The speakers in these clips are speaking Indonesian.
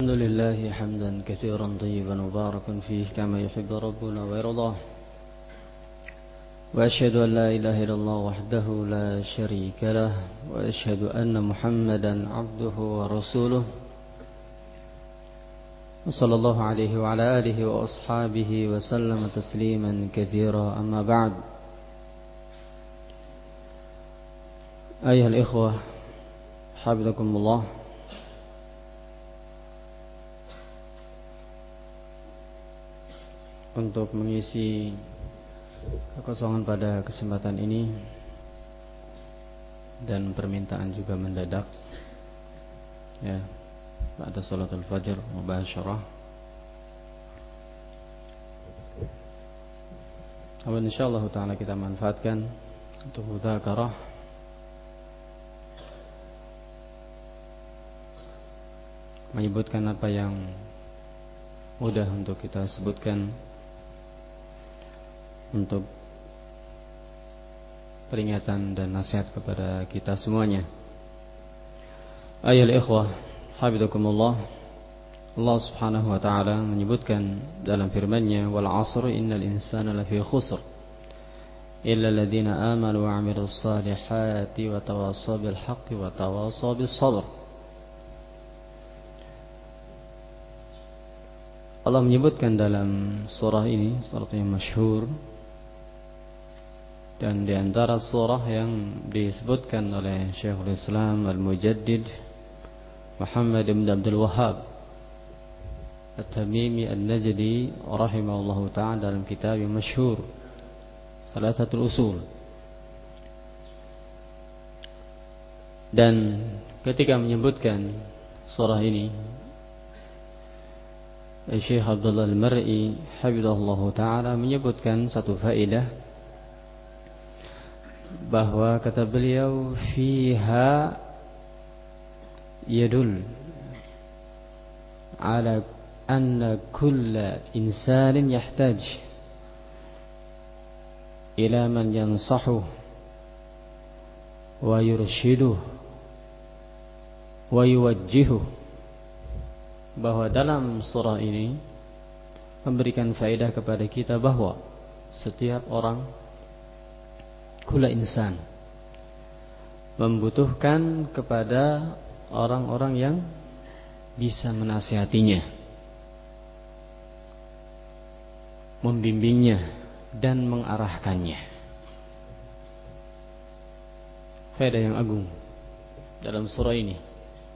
الحمد لله حمدا كثيرا طيبا مباركا فيه كما يحب ربنا ويرضاه. وأشهد أن لا إله إلا الله وحده لا شريك له وأشهد أن محمدا عبده ورسوله. صلى الله عليه وعلى آله وأصحابه وسلم تسليما كثيرا. أما بعد أيها الإخوة حفظكم الله. Untuk mengisi kekosongan pada kesempatan ini dan permintaan juga mendadak ya pada salatul fajr mubasyarah. Amin insyaallah taala kita manfaatkan untuk mudzakarah? Menyebutkan apa yang mudah untuk kita sebutkan untuk peringatan dan nasihat kepada kita semuanya. Ayol ikhwah, habidakumullah. Allah Subhanahu wa taala menyebutkan dalam firman-Nya, "Wal 'asr innal insana lafi khusr." Illa alladziina aamanu wa 'amilus salihati wa tawassaw bil haqqi wa tawassaw bis sabr. Allah menyebutkan dalam surah ini, surah yang masyhur, dan di antara surah yang disebutkan oleh Syekhul Islam Al-Mujaddid Muhammad bin Abdul Wahhab At-Tamimi An-Najdi rahimahullahu taala dalam kitab yang masyhur salah satu usul. Dan ketika menyebutkan surah ini Syekh Abdullah Al-Mar'i hafizahullah taala menyebutkan satu faedah bahwa kata beliau fiha yadul ala anna kulla insanin yahtaj ila man yansahu wa yurshiduh wa yuwajjihuh bahwa dalam surah ini memberikan faedah kepada kita bahwa setiap orang kula insan. Membutuhkan kepada orang-orang yang bisa menasihatinya membimbingnya dan mengarahkannya. Faedah yang agung dalam surah ini.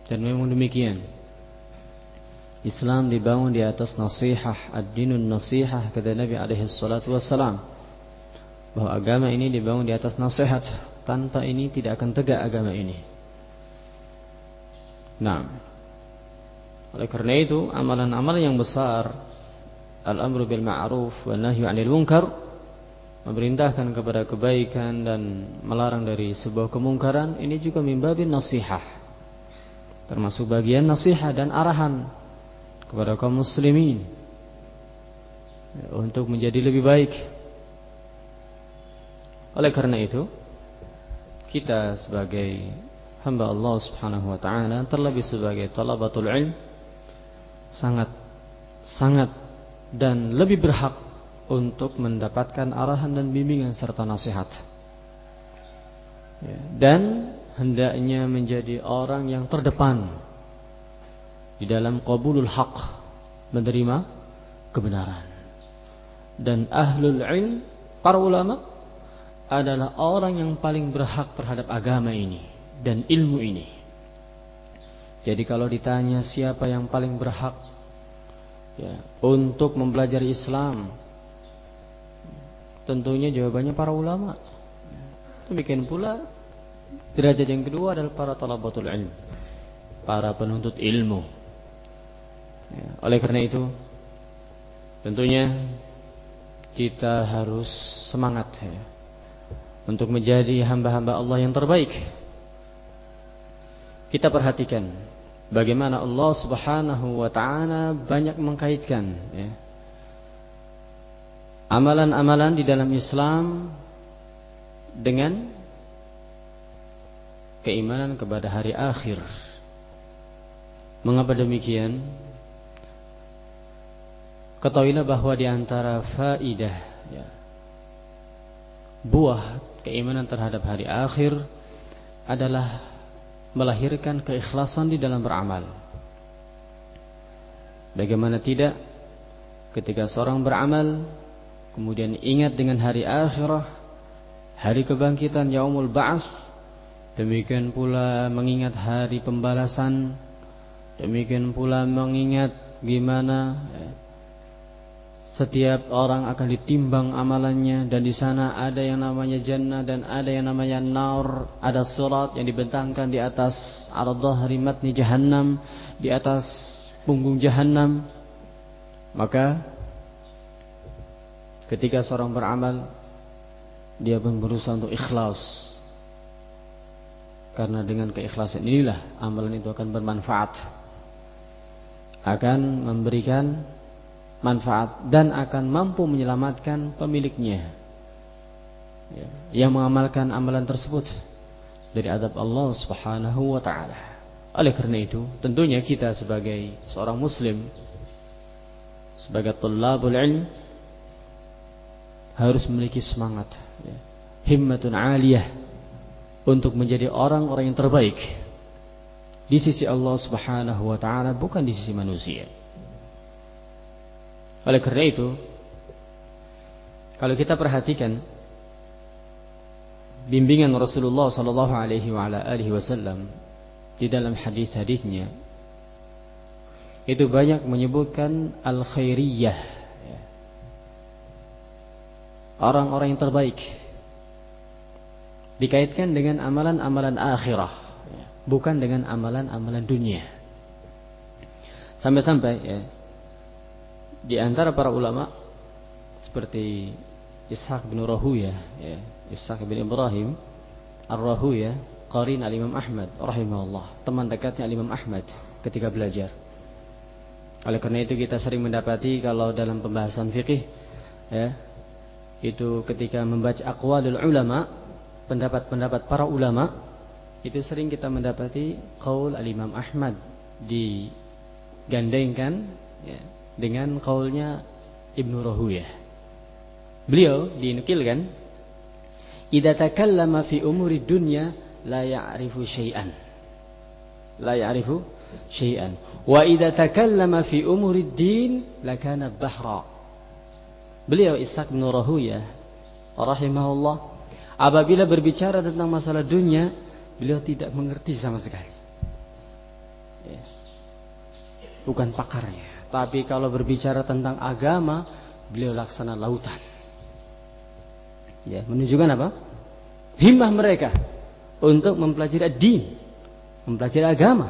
Dan memang demikian. Islam dibangun di atas nasihah ad-dinun nasihah kata Nabi alaihi salatu wassalam bahwa agama ini dibangun di atas nasihat. Tanpa ini tidak akan tegak agama ini. Nah. Oleh karena itu amalan-amalan yang besar al-amru bil ma'ruf wa nahyu 'anil munkar memerintahkan kepada kebaikan dan melarang dari sebuah kemungkaran ini juga mimbabin nasihah. Termasuk bagian nasihat dan arahan kepada kaum muslimin. Untuk menjadi lebih baik oleh karena itu, kita sebagai hamba Allah Subhanahu wa taala terlebih sebagai talabatul ilm sangat sangat dan lebih berhak untuk mendapatkan arahan dan bimbingan serta nasihat. Ya, dan hendaknya menjadi orang yang terdepan di dalam qabulul haq menerima kebenaran. Dan ahlul ilm para ulama adalah orang yang paling berhak terhadap agama ini dan ilmu ini. Jadi kalau ditanya siapa yang paling berhak ya, untuk mempelajari Islam, tentunya jawabannya para ulama. Demikian pula derajat yang kedua adalah para talabatul ilm, para penuntut ilmu. Ya, oleh karena itu, tentunya kita harus semangat ya, untuk menjadi hamba-hamba Allah yang terbaik. Kita perhatikan bagaimana Allah Subhanahu wa taala banyak mengkaitkan ya, amalan-amalan di dalam Islam dengan keimanan kepada hari akhir. Mengapa demikian? Ketahuilah bahwa di antara faidah ya, buah keimanan terhadap hari akhir adalah melahirkan keikhlasan di dalam beramal. Bagaimana tidak ketika seorang beramal kemudian ingat dengan hari akhirah, hari kebangkitan yaumul ba'ats, demikian pula mengingat hari pembalasan, demikian pula mengingat gimana ya, setiap orang akan ditimbang amalannya dan di sana ada yang namanya jannah dan ada yang namanya naur, ada surat yang dibentangkan di atas ar-dhahri matni jahannam, di atas punggung jahannam. Maka ketika seorang beramal dia pun berusaha untuk ikhlas. Karena dengan keikhlasan inilah amalan itu akan bermanfaat. Akan memberikan manfaat dan akan mampu menyelamatkan pemiliknya ya, yang mengamalkan amalan tersebut dari adab Allah Subhanahu wa taala. Oleh karena itu, tentunya kita sebagai seorang muslim sebagai thalabul ilm harus memiliki semangat ya, himmatun aliyah untuk menjadi orang-orang yang terbaik di sisi Allah Subhanahu wa taala bukan di sisi manusia. Oleh karena itu, kalau kita perhatikan bimbingan Rasulullah sallallahu alaihi wasallam di dalam hadis-hadisnya itu banyak menyebutkan al-khairiyah orang-orang yang terbaik. Dikaitkan dengan amalan-amalan akhirah bukan dengan amalan-amalan dunia. Sampai-sampai ya di antara para ulama seperti Ishaq bin Rahuya ya, Ishaq bin Ibrahim Ar-Rahuya qarin al-Imam Ahmad rahimahullah. Teman dekatnya al-Imam Ahmad ketika belajar. Oleh karena itu kita sering mendapati kalau dalam pembahasan fikih ya itu ketika membaca aqwalul ulama pendapat-pendapat para ulama itu sering kita mendapati qaul al-Imam Ahmad digandengkan ya, dengan kaulnya Ibnu Rahuyah. Beliau dinukilkan, "Idza takallama fi umuri dunya la ya'rifu syai'an." La ya'rifu syai'an. Wa idza takallama fi umuri din lakana bahra. Beliau Ishaq bin Rahuyah rahimahullah apabila berbicara tentang masalah dunia, beliau tidak mengerti sama sekali. Ya. Bukan pakarnya. Tapi kalau berbicara tentang agama, beliau laksana lautan. Ya, menunjukkan apa? Himmah mereka untuk mempelajari din, mempelajari agama.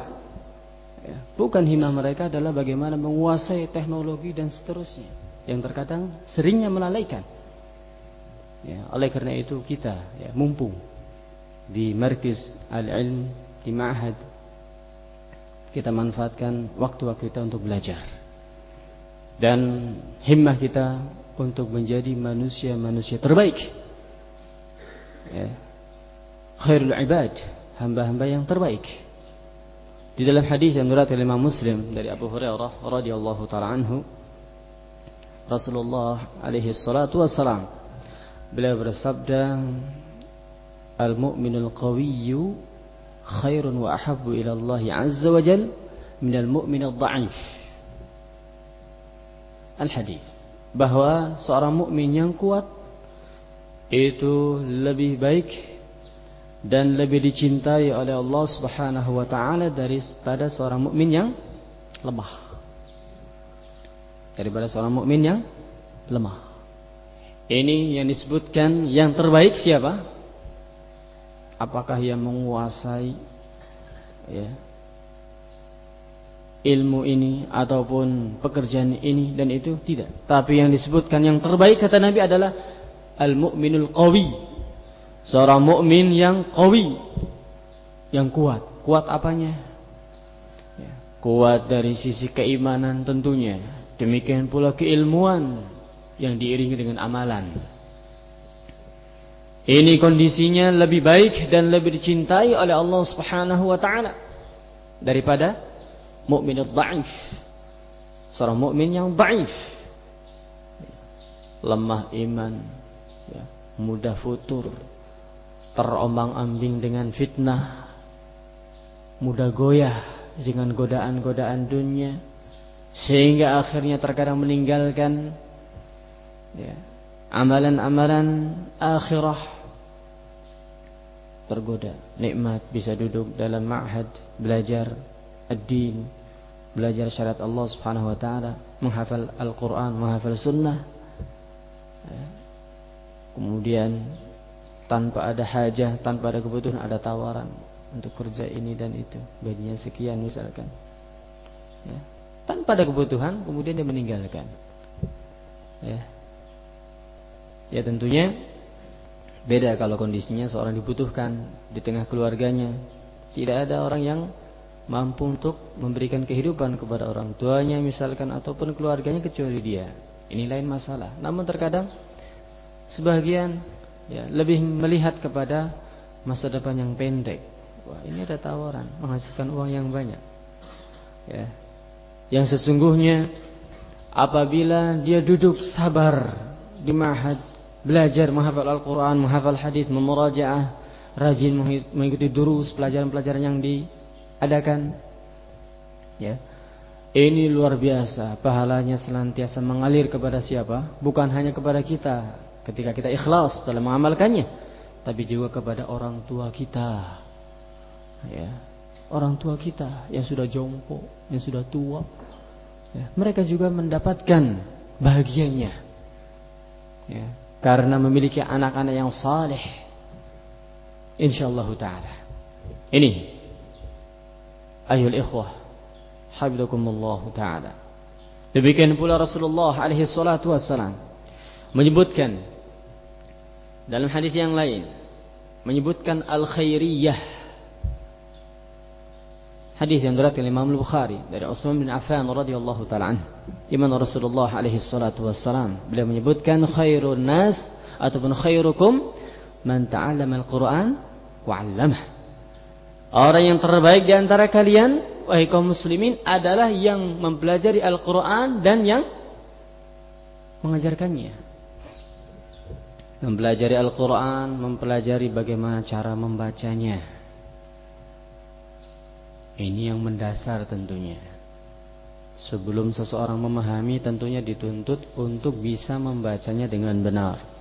Ya, bukan himmah mereka adalah bagaimana menguasai teknologi dan seterusnya, yang terkadang seringnya melalaikan. Ya, oleh karena itu kita ya, mumpung di Markis Al-Ilm di Ma'had kita manfaatkan waktu-waktu kita untuk belajar dan himmah kita untuk menjadi manusia-manusia terbaik. Ya. Khairul ibad, hamba-hamba yang terbaik. Di dalam hadis yang diriwayatkan oleh Imam Muslim dari Abu Hurairah radhiyallahu taala anhu, Rasulullah alaihi salatu wassalam beliau bersabda, "Al-mu'minul qawiyyu khairun wa ahabbu ila Allah azza wa jal min al-mu'minil dha'if." Al-hadis bahwa seorang mukmin yang kuat itu lebih baik dan lebih dicintai oleh Allah Subhanahu wa taala daripada seorang mukmin yang lemah. Daripada seorang mukmin yang lemah. Ini yang disebutkan yang terbaik siapa? Apakah yang menguasai ya, ilmu ini ataupun pekerjaan ini dan itu tidak. Tapi yang disebutkan yang terbaik kata Nabi adalah al-mu'minul qawi. Seorang mukmin yang qawi, yang kuat. Kuat apanya? Ya, kuat dari sisi keimanan tentunya. Demikian pula keilmuan yang diiringi dengan amalan. Ini kondisinya lebih baik dan lebih dicintai oleh Allah Subhanahu wa taala daripada mukmin dhaif. Seorang mukmin yang dhaif, lemah iman, ya, mudah futur, terombang-ambing dengan fitnah, mudah goyah dengan godaan-godaan dunia, sehingga akhirnya terkadang meninggalkan ya, amalan-amalan akhirah. Tergoda nikmat bisa duduk dalam ma'had belajar ad-din belajar syariat Allah Subhanahu wa taala menghafal Al-Qur'an menghafal sunnah ya. kemudian tanpa ada hajah tanpa ada kebutuhan ada tawaran untuk kerja ini dan itu gajinya sekian misalkan ya. tanpa ada kebutuhan kemudian dia meninggalkan ya Ya tentunya beda kalau kondisinya seorang dibutuhkan di tengah keluarganya. Tidak ada orang yang mampu untuk memberikan kehidupan kepada orang tuanya misalkan ataupun keluarganya kecuali dia. Ini lain masalah. Namun terkadang sebagian ya lebih melihat kepada masa depan yang pendek. Wah, ini ada tawaran menghasilkan uang yang banyak. Ya. Yang sesungguhnya apabila dia duduk sabar di mahad belajar menghafal Al-Quran, menghafal hadis, memurajaah, rajin mengikuti durus, pelajaran-pelajaran yang diadakan. Ya. Ini luar biasa, pahalanya senantiasa mengalir kepada siapa? Bukan hanya kepada kita ketika kita ikhlas dalam mengamalkannya, tapi juga kepada orang tua kita. Ya. Orang tua kita yang sudah jompo, yang sudah tua. Ya. Mereka juga mendapatkan bahagianya. Ya karena memiliki anak-anak yang saleh insyaallah taala ini ayol ikhwah habibakumullah taala demikian pula Rasulullah alaihi salatu wassalam menyebutkan dalam hadis yang lain menyebutkan al khairiyah Hadis yang diriwayatkan Imam Al-Bukhari dari Utsman bin Affan radhiyallahu taala anhu. Di Rasulullah alaihi salatu wassalam beliau menyebutkan khairun nas ataupun khairukum man ta'allama al-Qur'an wa 'allamah. Orang yang terbaik di antara kalian wahai kaum muslimin adalah yang mempelajari Al-Qur'an dan yang mengajarkannya. Mempelajari Al-Qur'an, mempelajari bagaimana cara membacanya ini yang mendasar tentunya. Sebelum seseorang memahami tentunya dituntut untuk bisa membacanya dengan benar.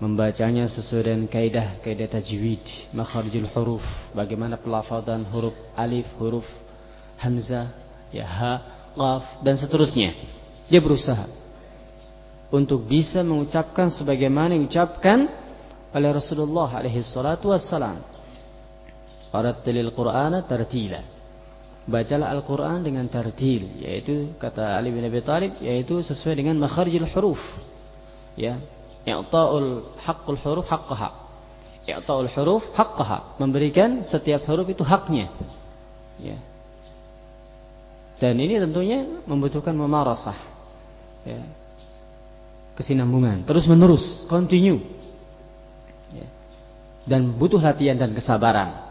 Membacanya sesuai dengan kaidah kaidah tajwid, makharijul huruf, bagaimana pelafazan huruf alif, huruf hamzah, ya ha, qaf dan seterusnya. Dia berusaha untuk bisa mengucapkan sebagaimana yang diucapkan oleh Rasulullah alaihi salatu wassalam Warattilil Qur'ana tartila. Bacalah Al-Qur'an dengan tartil, yaitu kata Ali bin Abi Thalib yaitu sesuai dengan makharijul huruf. Ya. I'ta'ul haqqul huruf haqqaha. I'ta'ul huruf haqqaha, memberikan setiap huruf itu haknya. Ya. Dan ini tentunya membutuhkan memarasah. Ya. Kesinambungan, terus menerus, continue. Ya. Dan butuh latihan dan kesabaran.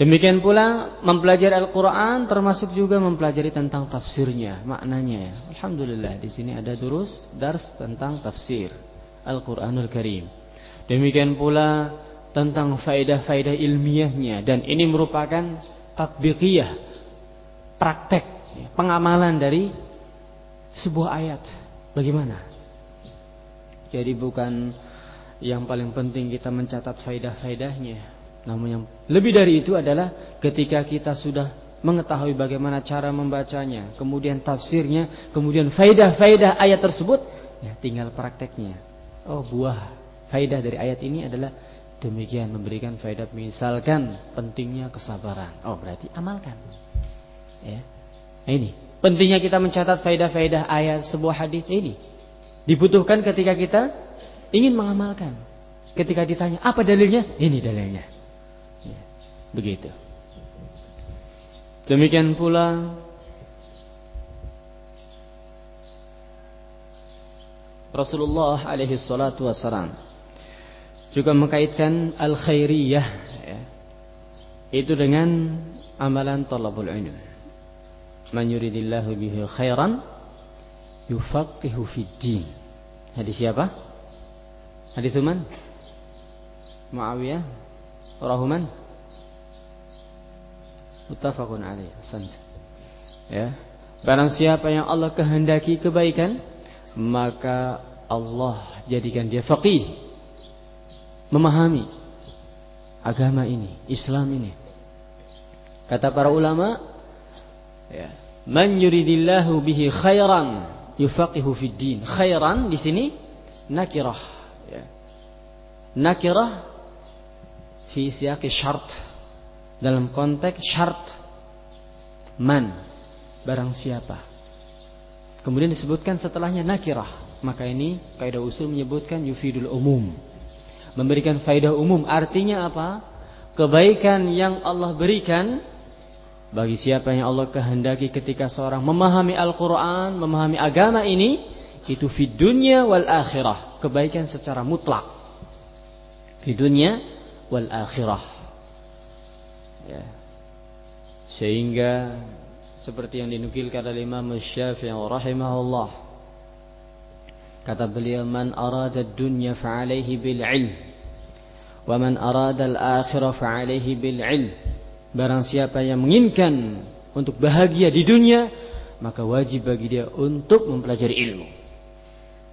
Demikian pula mempelajari Al-Quran termasuk juga mempelajari tentang tafsirnya, maknanya. Alhamdulillah di sini ada durus dars tentang tafsir Al-Quranul Karim. Demikian pula tentang faedah-faedah ilmiahnya dan ini merupakan tatbiqiyah, praktek, pengamalan dari sebuah ayat. Bagaimana? Jadi bukan yang paling penting kita mencatat faedah-faedahnya, namun yang lebih dari itu adalah ketika kita sudah mengetahui bagaimana cara membacanya, kemudian tafsirnya, kemudian faidah-faidah ayat tersebut, ya tinggal prakteknya. Oh, buah faidah dari ayat ini adalah demikian memberikan faidah misalkan pentingnya kesabaran. Oh, berarti amalkan. Ya. Nah, ini pentingnya kita mencatat faidah-faidah ayat sebuah hadis ini. Dibutuhkan ketika kita ingin mengamalkan. Ketika ditanya, apa dalilnya? Ini dalilnya. Begitu. Demikian pula Rasulullah alaihi salatu wassalam juga mengkaitkan al-khairiyah ya, itu dengan amalan talabul ilm. Man yuridillahu bihi khairan yufaqihu fid din. Hadis siapa? Hadis Uman? Muawiyah? Rahuman? Muttafaqun alaih. Ya. Barang siapa yang Allah kehendaki kebaikan, maka Allah jadikan dia faqih. Memahami agama ini, Islam ini. Kata para ulama, ya, man yuridillahu bihi khairan yufaqihu fid din. Khairan di sini nakirah, ya. Nakirah fi siyaqi syart dalam konteks syart man barang siapa. Kemudian disebutkan setelahnya nakirah. Maka ini kaidah usul menyebutkan yufidul umum. Memberikan faidah umum artinya apa? Kebaikan yang Allah berikan bagi siapa yang Allah kehendaki ketika seorang memahami Al-Quran, memahami agama ini, itu fi dunia wal akhirah. Kebaikan secara mutlak. Fi dunia wal akhirah. Ya. Sehingga seperti yang dinukilkan oleh Imam Syafi'i rahimahullah. Kata beliau, "Man arada dunya fa'alaihi bil 'ilm, wa man arada al-akhirah fa'alaihi bil 'ilm." Barang siapa yang menginginkan untuk bahagia di dunia, maka wajib bagi dia untuk mempelajari ilmu.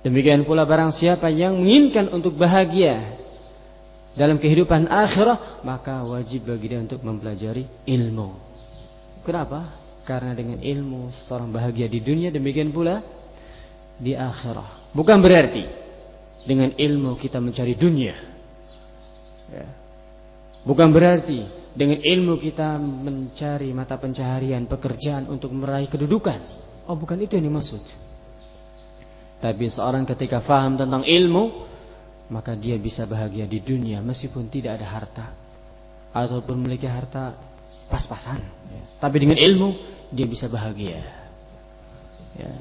Demikian pula barang siapa yang menginginkan untuk bahagia dalam kehidupan akhirat, maka wajib bagi dia untuk mempelajari ilmu. Kenapa? Karena dengan ilmu seorang bahagia di dunia, demikian pula di akhirat. Bukan berarti dengan ilmu kita mencari dunia. Ya. Bukan berarti dengan ilmu kita mencari mata pencaharian, pekerjaan untuk meraih kedudukan. Oh, bukan itu yang dimaksud. Tapi seorang ketika faham tentang ilmu, maka dia bisa bahagia di dunia meskipun tidak ada harta ataupun memiliki harta pas-pasan. Tapi dengan ilmu dia bisa bahagia. Ya.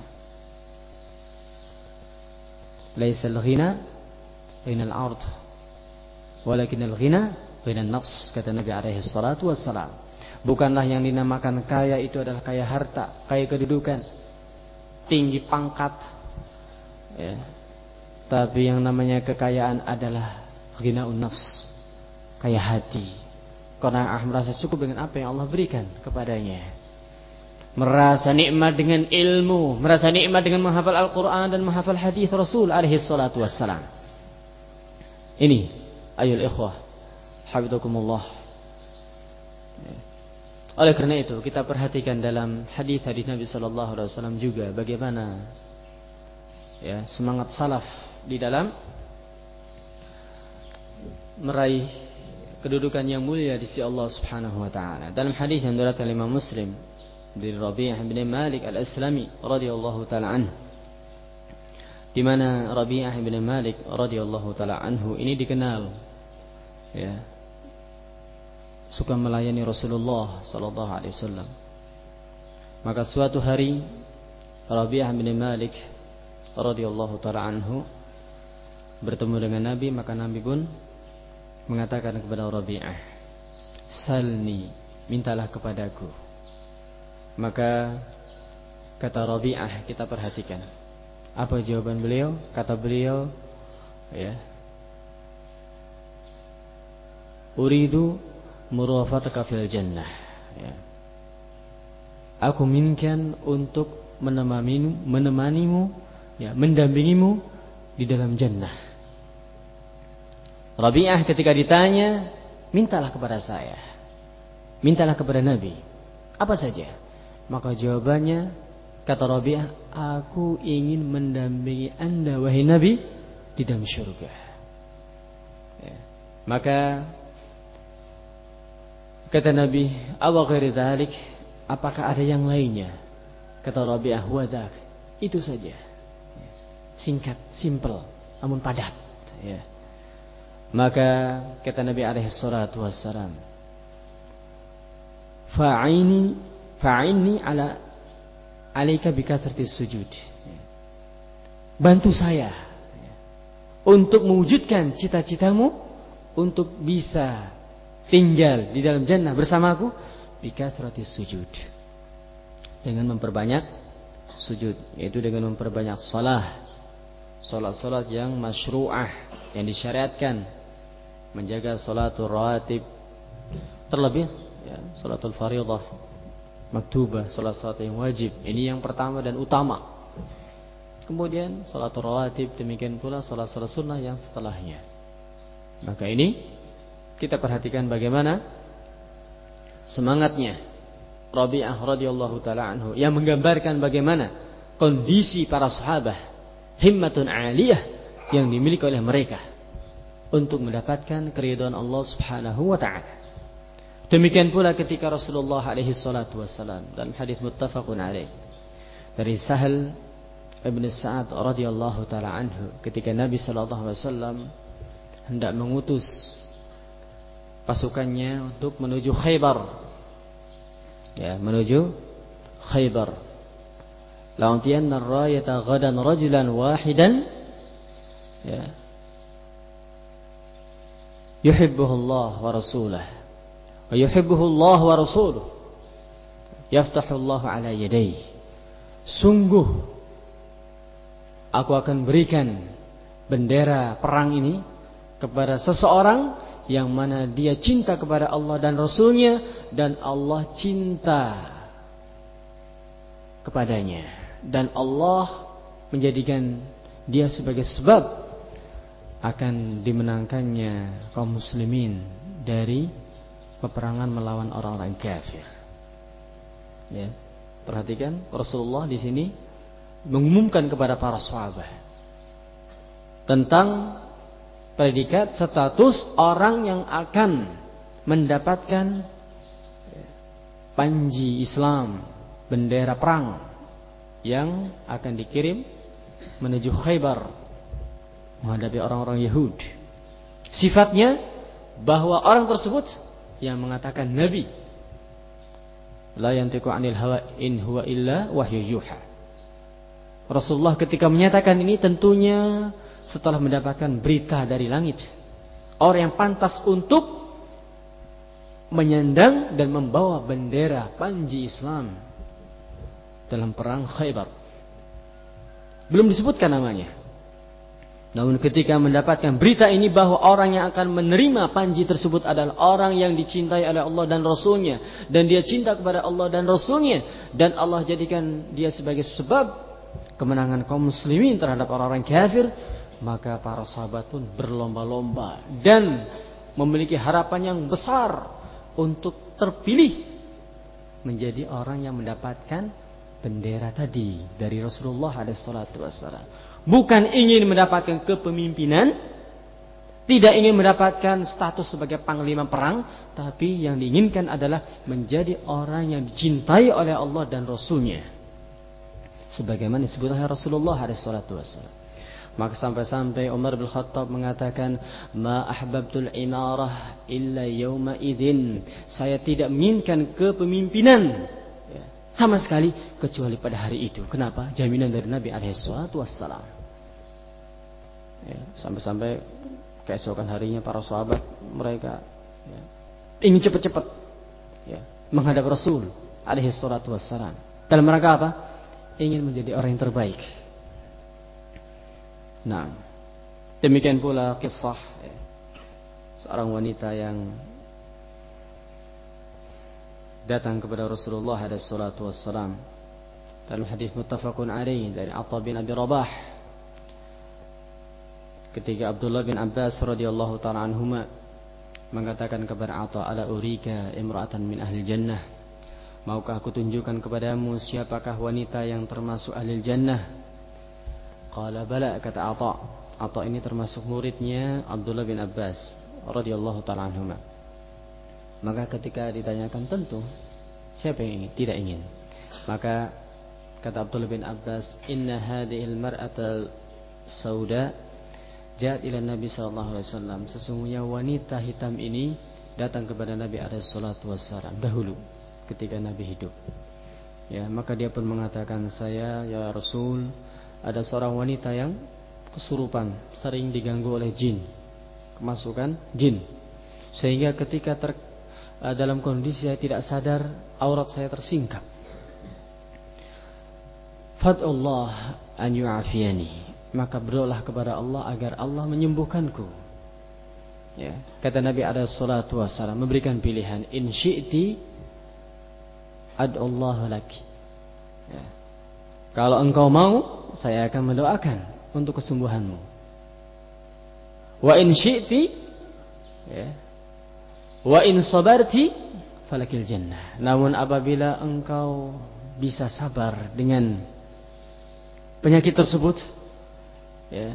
Laisal ghina al ard, walakin al-ghina Bainan nafs kata Nabi alaihi salatu wassalam. Bukanlah yang dinamakan kaya itu adalah kaya harta, kaya kedudukan, tinggi pangkat. Ya. Tapi yang namanya kekayaan adalah ghinaun nafs, kaya hati. Karena ah merasa cukup dengan apa yang Allah berikan kepadanya. Merasa nikmat dengan ilmu, merasa nikmat dengan menghafal Al-Quran dan menghafal hadis Rasul alaihi salatu wassalam. Ini ayul ikhwah Hafizakumullah. Oleh karena itu kita perhatikan dalam hadis-hadis Nabi Sallallahu Alaihi Wasallam juga bagaimana ya semangat salaf di dalam meraih kedudukan yang mulia di sisi Allah Subhanahu wa taala. Dalam hadis yang diriwayatkan Imam Muslim dari Rabi'ah bin Malik Al-Aslami radhiyallahu taala anhu di mana Rabi'ah bin Malik radhiyallahu taala anhu ini dikenal ya suka melayani Rasulullah sallallahu alaihi wasallam. Maka suatu hari Rabi'ah bin Malik radhiyallahu taala anhu bertemu dengan Nabi, maka Nabi pun mengatakan kepada Rabi'ah, "Salni, mintalah kepadaku." Maka kata Rabi'ah kita perhatikan. Apa jawaban beliau? Kata beliau, ya. Uridu murafataka fil jannah ya. Aku minkan untuk menemanimu, menemanimu ya, mendampingimu di dalam jannah. Rabi'ah ketika ditanya, mintalah kepada saya. Mintalah kepada Nabi. Apa saja? Maka jawabannya kata Rabi'ah, aku ingin mendampingi Anda wahai Nabi di dalam surga. Ya. Maka Kata Nabi, "Awa dhalik?" Apakah ada yang lainnya? Kata Rabi'ah, "Wa Itu saja. Singkat, simple, namun padat, ya. Maka kata Nabi alaihi salatu wassalam, "Fa'ini fa'inni ala alaika bikathrati sujud." Bantu saya untuk mewujudkan cita-citamu untuk bisa tinggal di dalam jannah bersamaku bikatsrati sujud. Dengan memperbanyak sujud, yaitu dengan memperbanyak salah. Salat-salat yang masyru'ah yang disyariatkan. Menjaga salatul rawatib terlebih ya, salatul maktubah, salat-salat yang wajib. Ini yang pertama dan utama. Kemudian salatul rawatib, demikian pula salat-salat sunnah yang setelahnya. Maka ini kita perhatikan bagaimana semangatnya Rabi'ah radhiyallahu taala anhu yang menggambarkan bagaimana kondisi para sahabat himmatun aliyah yang dimiliki oleh mereka untuk mendapatkan keridhaan Allah Subhanahu wa taala. Demikian pula ketika Rasulullah alaihi salatu wasalam dalam hadis muttafaqun alaih dari Sahal Ibn Sa'ad radhiyallahu taala anhu ketika Nabi sallallahu alaihi wasallam hendak mengutus pasukannya untuk menuju Khaybar. Ya menuju Khaybar. La'utiyanna ar-rayata ghadan rajulan wahidan. Ya yuhibbuhu Allah wa rasulahu wa wa rasuluh. Yaftahu Allah ala yadayhi sungguh aku akan berikan bendera perang ini kepada seseorang yang mana dia cinta kepada Allah dan Rasulnya dan Allah cinta kepadanya. Dan Allah menjadikan dia sebagai sebab akan dimenangkannya kaum muslimin dari peperangan melawan orang-orang kafir. Ya. Perhatikan Rasulullah di sini mengumumkan kepada para sahabat tentang predikat status orang yang akan mendapatkan panji Islam, bendera perang yang akan dikirim menuju Khaybar menghadapi orang-orang Yahudi. Sifatnya bahwa orang tersebut yang mengatakan nabi. La yantiqu anil hawa in illa wahyu yuha. Rasulullah ketika menyatakan ini tentunya setelah mendapatkan berita dari langit. Orang yang pantas untuk menyandang dan membawa bendera panji Islam dalam perang Khaybar. Belum disebutkan namanya namun ketika mendapatkan berita ini bahwa orang yang akan menerima panji tersebut adalah orang yang dicintai oleh Allah dan Rasulnya. Dan dia cinta kepada Allah dan Rasulnya. Dan Allah jadikan dia sebagai sebab kemenangan kaum muslimin terhadap orang-orang kafir. Maka para sahabat pun berlomba-lomba. Dan memiliki harapan yang besar untuk terpilih. Menjadi orang yang mendapatkan bendera tadi dari Rasulullah SAW. Bukan ingin mendapatkan kepemimpinan, tidak ingin mendapatkan status sebagai panglima perang, tapi yang diinginkan adalah menjadi orang yang dicintai oleh Allah dan Rasulnya. Sebagaimana disebut oleh Rasulullah SAW. Maka sampai-sampai Umar bin Khattab mengatakan, "Ma ahbabtul imarah illa yawma idin." Saya tidak menginginkan kepemimpinan sama sekali kecuali pada hari itu. Kenapa? Jaminan dari Nabi alaihi wassalam. Ya, sampai-sampai keesokan harinya para sahabat mereka ya, ingin cepat-cepat ya, menghadap Rasul alaihi salatu wassalam. Dalam rangka apa? Ingin menjadi orang yang terbaik. Nah, demikian pula kisah ya, seorang wanita yang datang kepada Rasulullah alaihi salatu wassalam. Dalam hadis muttafaqun alaih dari Atha bin Abi Rabah ketika Abdullah bin Abbas radhiyallahu taala anhuma mengatakan kepada Atha ala urika imra'atan min ahli jannah? Maukah aku tunjukkan kepadamu siapakah wanita yang termasuk ahli jannah? Qala bala kata Atha Atha ini termasuk muridnya Abdullah bin Abbas radhiyallahu taala anhuma maka ketika ditanyakan tentu siapa yang ingin tidak ingin maka kata Abdullah bin Abbas inna hadhil mar'atal sauda Jat ila Nabi sallallahu alaihi wasallam. Sesungguhnya wanita hitam ini datang kepada Nabi alaihi salatu wasallam dahulu ketika Nabi hidup. Ya, maka dia pun mengatakan, "Saya ya Rasul, ada seorang wanita yang kesurupan, sering diganggu oleh jin. Kemasukan jin. Sehingga ketika ter, dalam kondisi saya tidak sadar, aurat saya tersingkap. Fadullah an yu'afiyani maka berdoalah kepada Allah agar Allah menyembuhkanku. Ya, kata Nabi ada salatu wassalam memberikan pilihan in syi'ti ad'allahu laki. Ya. Kalau engkau mau, saya akan mendoakan untuk kesembuhanmu. Wa in syi'ti ya. Wa in sabarti falakil jannah. Namun apabila engkau bisa sabar dengan penyakit tersebut ya,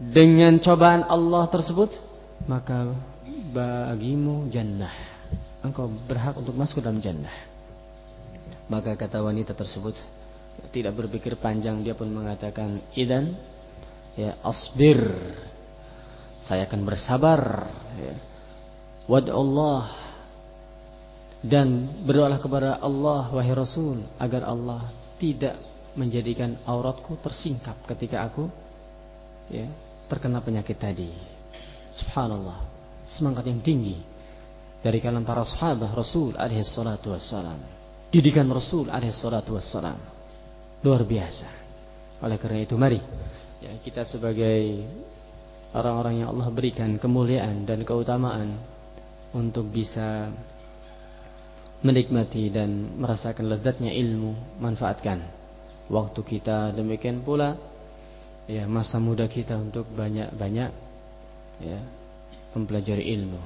dengan cobaan Allah tersebut, maka bagimu jannah. Engkau berhak untuk masuk dalam jannah. Maka kata wanita tersebut tidak berpikir panjang dia pun mengatakan idan ya asbir saya akan bersabar ya. Allah. Dan berdoalah kepada Allah wahai Rasul agar Allah tidak menjadikan auratku tersingkap ketika aku ya terkena penyakit tadi. Subhanallah. Semangat yang tinggi dari kalangan para sahabat Rasul alaihi salatu wassalam. Didikan Rasul alaihi salatu wassalam. Luar biasa. Oleh karena itu mari ya kita sebagai orang-orang yang Allah berikan kemuliaan dan keutamaan untuk bisa menikmati dan merasakan lezatnya ilmu manfaatkan. Waktu kita demikian pula ya masa muda kita untuk banyak-banyak ya mempelajari ilmu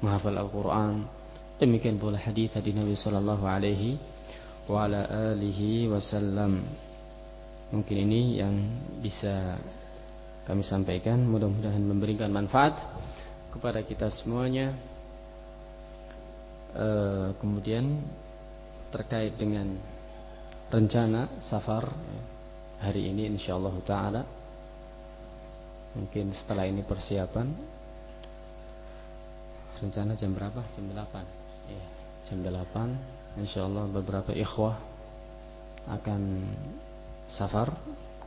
menghafal Al-Qur'an. Demikian pula hadis dari Nabi sallallahu alaihi wasallam. Mungkin ini yang bisa kami sampaikan. Mudah-mudahan memberikan manfaat kepada kita semuanya e, kemudian terkait dengan rencana safar hari ini insyaallah taala. Mungkin setelah ini persiapan. Rencana jam berapa? Jam 8 ya, jam 8 insyaallah beberapa ikhwah akan safar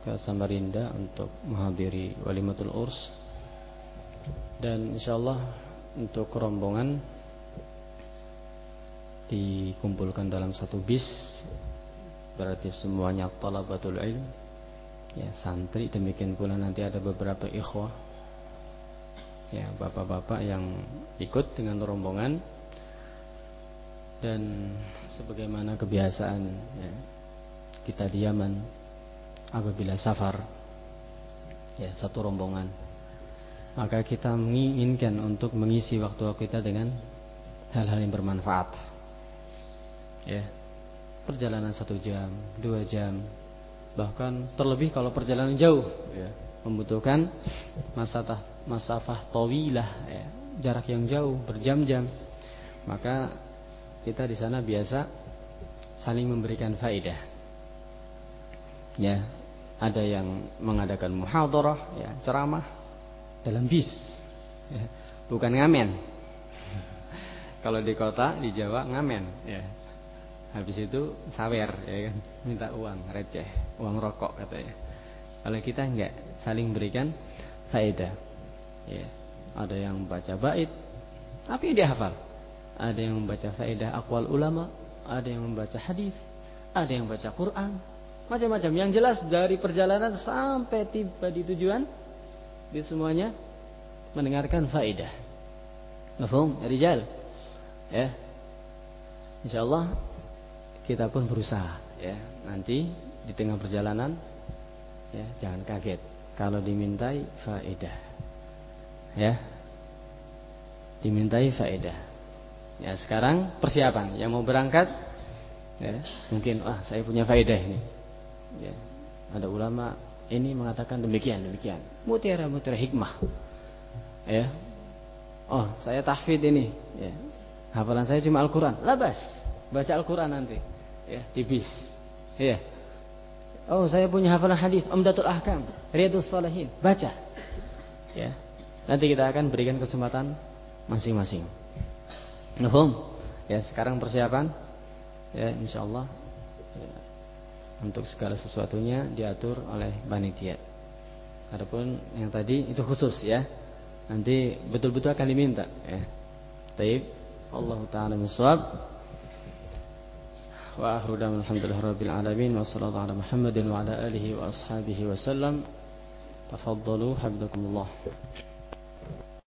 ke Samarinda untuk menghadiri walimatul urs. Dan insyaallah untuk rombongan dikumpulkan dalam satu bis berarti semuanya talabatul ilm. Ya santri demikian pula nanti ada beberapa ikhwah. Ya bapak-bapak yang ikut dengan rombongan. Dan sebagaimana kebiasaan ya, kita di Yaman apabila safar ya satu rombongan. Maka kita menginginkan untuk mengisi waktu kita dengan hal-hal yang bermanfaat ya. Perjalanan satu jam dua jam bahkan terlebih kalau perjalanan jauh ya. Membutuhkan masafah masafah tawilah ya. Jarak yang jauh berjam-jam. Maka kita di sana biasa saling memberikan faedah. Ya ada yang mengadakan muhadarah ya ceramah dalam bis ya, bukan ngamen. Kalau di kota di Jawa ngamen ya habis itu sawer ya kan minta uang receh uang rokok katanya kalau kita enggak saling berikan faedah ya ada yang membaca bait tapi dia hafal ada yang membaca faedah akwal ulama ada yang membaca hadis ada yang membaca Quran Macam-macam. Yang jelas dari perjalanan sampai tiba di tujuan, di semuanya mendengarkan faedah. Mafhum? Rijal. Ya. Insyaallah kita pun berusaha ya. Nanti di tengah perjalanan ya, jangan kaget. Kalau dimintai faedah. Ya. Dimintai faedah. Ya, sekarang persiapan. Yang mau berangkat ya, mungkin wah saya punya faedah ini. Ya, ada ulama ini mengatakan demikian demikian. Mutiara mutiara hikmah. Ya. Oh saya tahfid ini. Ya. Hafalan saya cuma Al-Quran. Labas baca Al-Quran nanti ya di bis. Ya. Oh saya punya hafalan hadis Umdatul Ahkam Riyadus Salihin baca. Ya. Nanti kita akan berikan kesempatan masing-masing. Nuhum ya sekarang persiapan. Ya insyaallah ya untuk segala sesuatunya diatur oleh panitia. Adapun yang tadi itu khusus ya. Nanti betul-betul akan diminta ya. Taib. Allah taala miswab. وآخر دعوانا الحمد لله رب العالمين وصلى الله على محمد وعلى آله وأصحابه وسلم. تفضلوا حفظكم الله.